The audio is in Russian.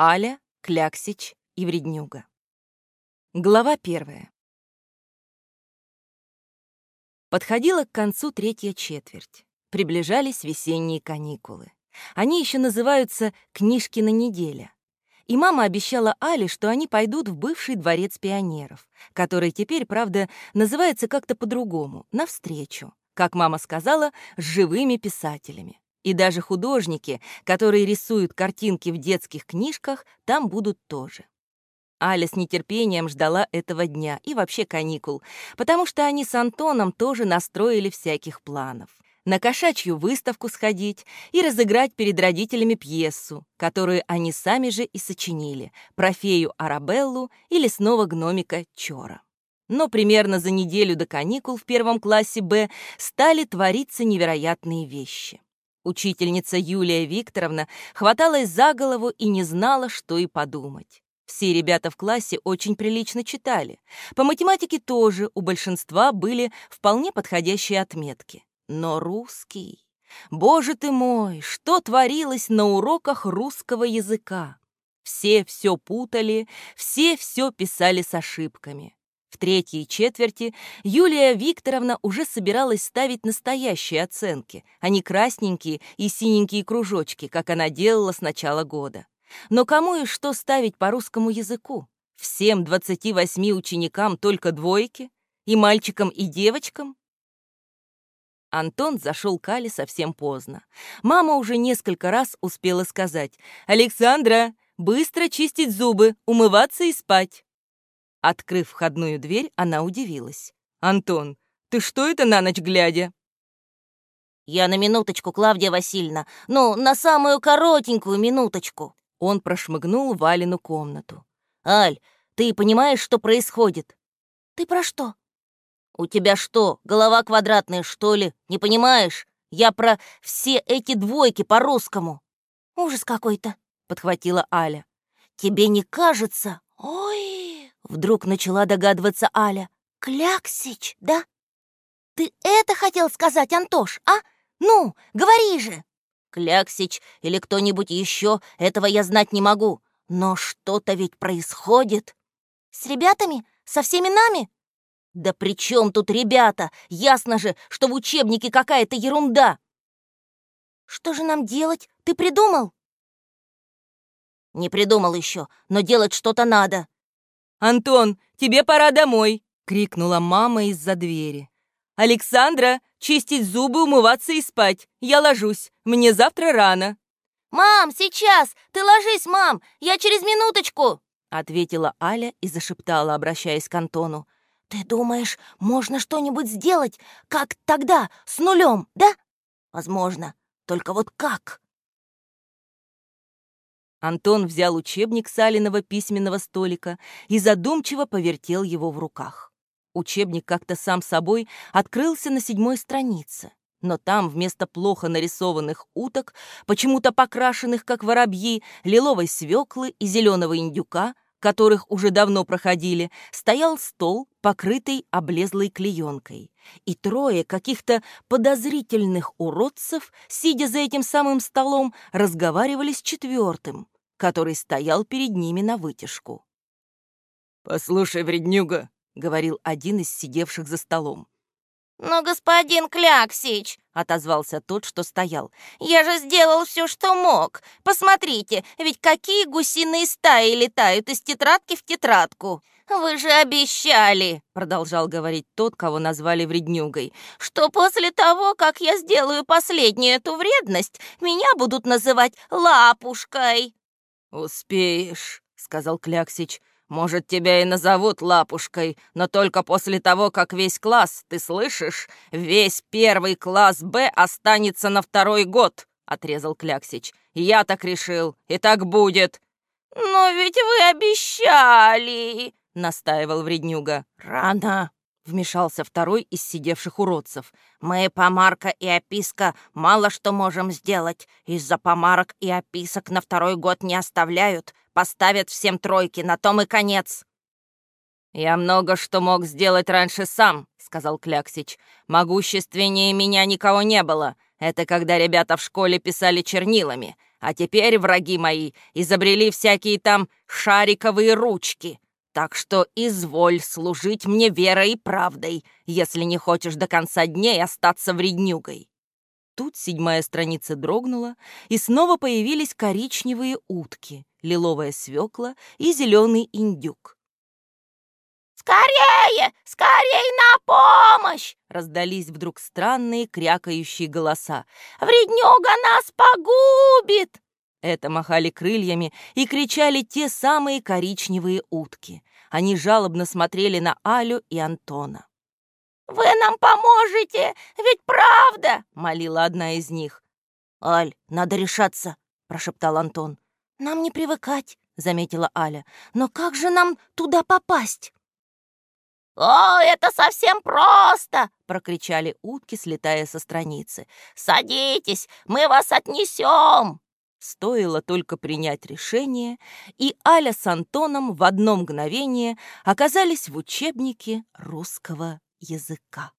Аля, Кляксич и Вреднюга. Глава первая. Подходила к концу третья четверть. Приближались весенние каникулы. Они еще называются «книжки на неделя». И мама обещала Але, что они пойдут в бывший дворец пионеров, который теперь, правда, называется как-то по-другому, навстречу, как мама сказала, с живыми писателями. И даже художники, которые рисуют картинки в детских книжках, там будут тоже. Аля с нетерпением ждала этого дня и вообще каникул, потому что они с Антоном тоже настроили всяких планов. На кошачью выставку сходить и разыграть перед родителями пьесу, которую они сами же и сочинили, про фею Арабеллу и лесного гномика Чора. Но примерно за неделю до каникул в первом классе Б стали твориться невероятные вещи. Учительница Юлия Викторовна хваталась за голову и не знала, что и подумать. Все ребята в классе очень прилично читали. По математике тоже у большинства были вполне подходящие отметки. Но русский... Боже ты мой, что творилось на уроках русского языка? Все все путали, все все писали с ошибками. В третьей четверти Юлия Викторовна уже собиралась ставить настоящие оценки, а не красненькие и синенькие кружочки, как она делала с начала года. Но кому и что ставить по русскому языку? Всем 28 ученикам только двойки? И мальчикам, и девочкам? Антон зашел к Але совсем поздно. Мама уже несколько раз успела сказать «Александра, быстро чистить зубы, умываться и спать». Открыв входную дверь, она удивилась. «Антон, ты что это на ночь глядя?» «Я на минуточку, Клавдия Васильевна. Ну, на самую коротенькую минуточку». Он прошмыгнул в Алину комнату. «Аль, ты понимаешь, что происходит?» «Ты про что?» «У тебя что, голова квадратная, что ли? Не понимаешь? Я про все эти двойки по-русскому». «Ужас какой-то», — подхватила Аля. «Тебе не кажется?» «Ой!» — вдруг начала догадываться Аля. «Кляксич, да? Ты это хотел сказать, Антош, а? Ну, говори же!» Кляксич или кто-нибудь еще, этого я знать не могу. Но что-то ведь происходит. С ребятами? Со всеми нами? Да при чем тут ребята? Ясно же, что в учебнике какая-то ерунда. Что же нам делать? Ты придумал? Не придумал еще, но делать что-то надо. «Антон, тебе пора домой!» — крикнула мама из-за двери. «Александра, чистить зубы, умываться и спать. Я ложусь. Мне завтра рано». «Мам, сейчас! Ты ложись, мам! Я через минуточку!» — ответила Аля и зашептала, обращаясь к Антону. «Ты думаешь, можно что-нибудь сделать, как тогда, с нулем, да?» «Возможно. Только вот как?» Антон взял учебник с Алиного письменного столика и задумчиво повертел его в руках. Учебник как-то сам собой открылся на седьмой странице, но там вместо плохо нарисованных уток, почему-то покрашенных как воробьи, лиловой свеклы и зеленого индюка, которых уже давно проходили, стоял стол, покрытый облезлой клеенкой. И трое каких-то подозрительных уродцев, сидя за этим самым столом, разговаривали с четвертым, который стоял перед ними на вытяжку. «Послушай, вреднюга, говорил один из сидевших за столом. «Но, господин Кляксич!» — отозвался тот, что стоял. «Я же сделал все, что мог. Посмотрите, ведь какие гусиные стаи летают из тетрадки в тетрадку!» «Вы же обещали!» — продолжал говорить тот, кого назвали вреднюгой, «что после того, как я сделаю последнюю эту вредность, меня будут называть лапушкой!» «Успеешь!» — сказал Кляксич. Может, тебя и назовут лапушкой, но только после того, как весь класс, ты слышишь, весь первый класс Б останется на второй год», — отрезал Кляксич. «Я так решил, и так будет». «Но ведь вы обещали», — настаивал вреднюга. «Рано», — вмешался второй из сидевших уродцев. «Мы, помарка и описка, мало что можем сделать. Из-за помарок и описок на второй год не оставляют. Поставят всем тройки, на том и конец». «Я много что мог сделать раньше сам», — сказал Кляксич. «Могущественнее меня никого не было. Это когда ребята в школе писали чернилами. А теперь, враги мои, изобрели всякие там шариковые ручки. Так что изволь служить мне верой и правдой, если не хочешь до конца дней остаться вреднюгой». Тут седьмая страница дрогнула, и снова появились коричневые утки, лиловая свекла и зеленый индюк. «Скорее! Скорее на помощь!» Раздались вдруг странные крякающие голоса. «Вреднюга нас погубит!» Это махали крыльями и кричали те самые коричневые утки. Они жалобно смотрели на Алю и Антона. «Вы нам поможете, ведь правда!» — молила одна из них. «Аль, надо решаться!» — прошептал Антон. «Нам не привыкать», — заметила Аля. «Но как же нам туда попасть?» «О, это совсем просто!» — прокричали утки, слетая со страницы. «Садитесь, мы вас отнесем!» Стоило только принять решение, и Аля с Антоном в одно мгновение оказались в учебнике русского языка.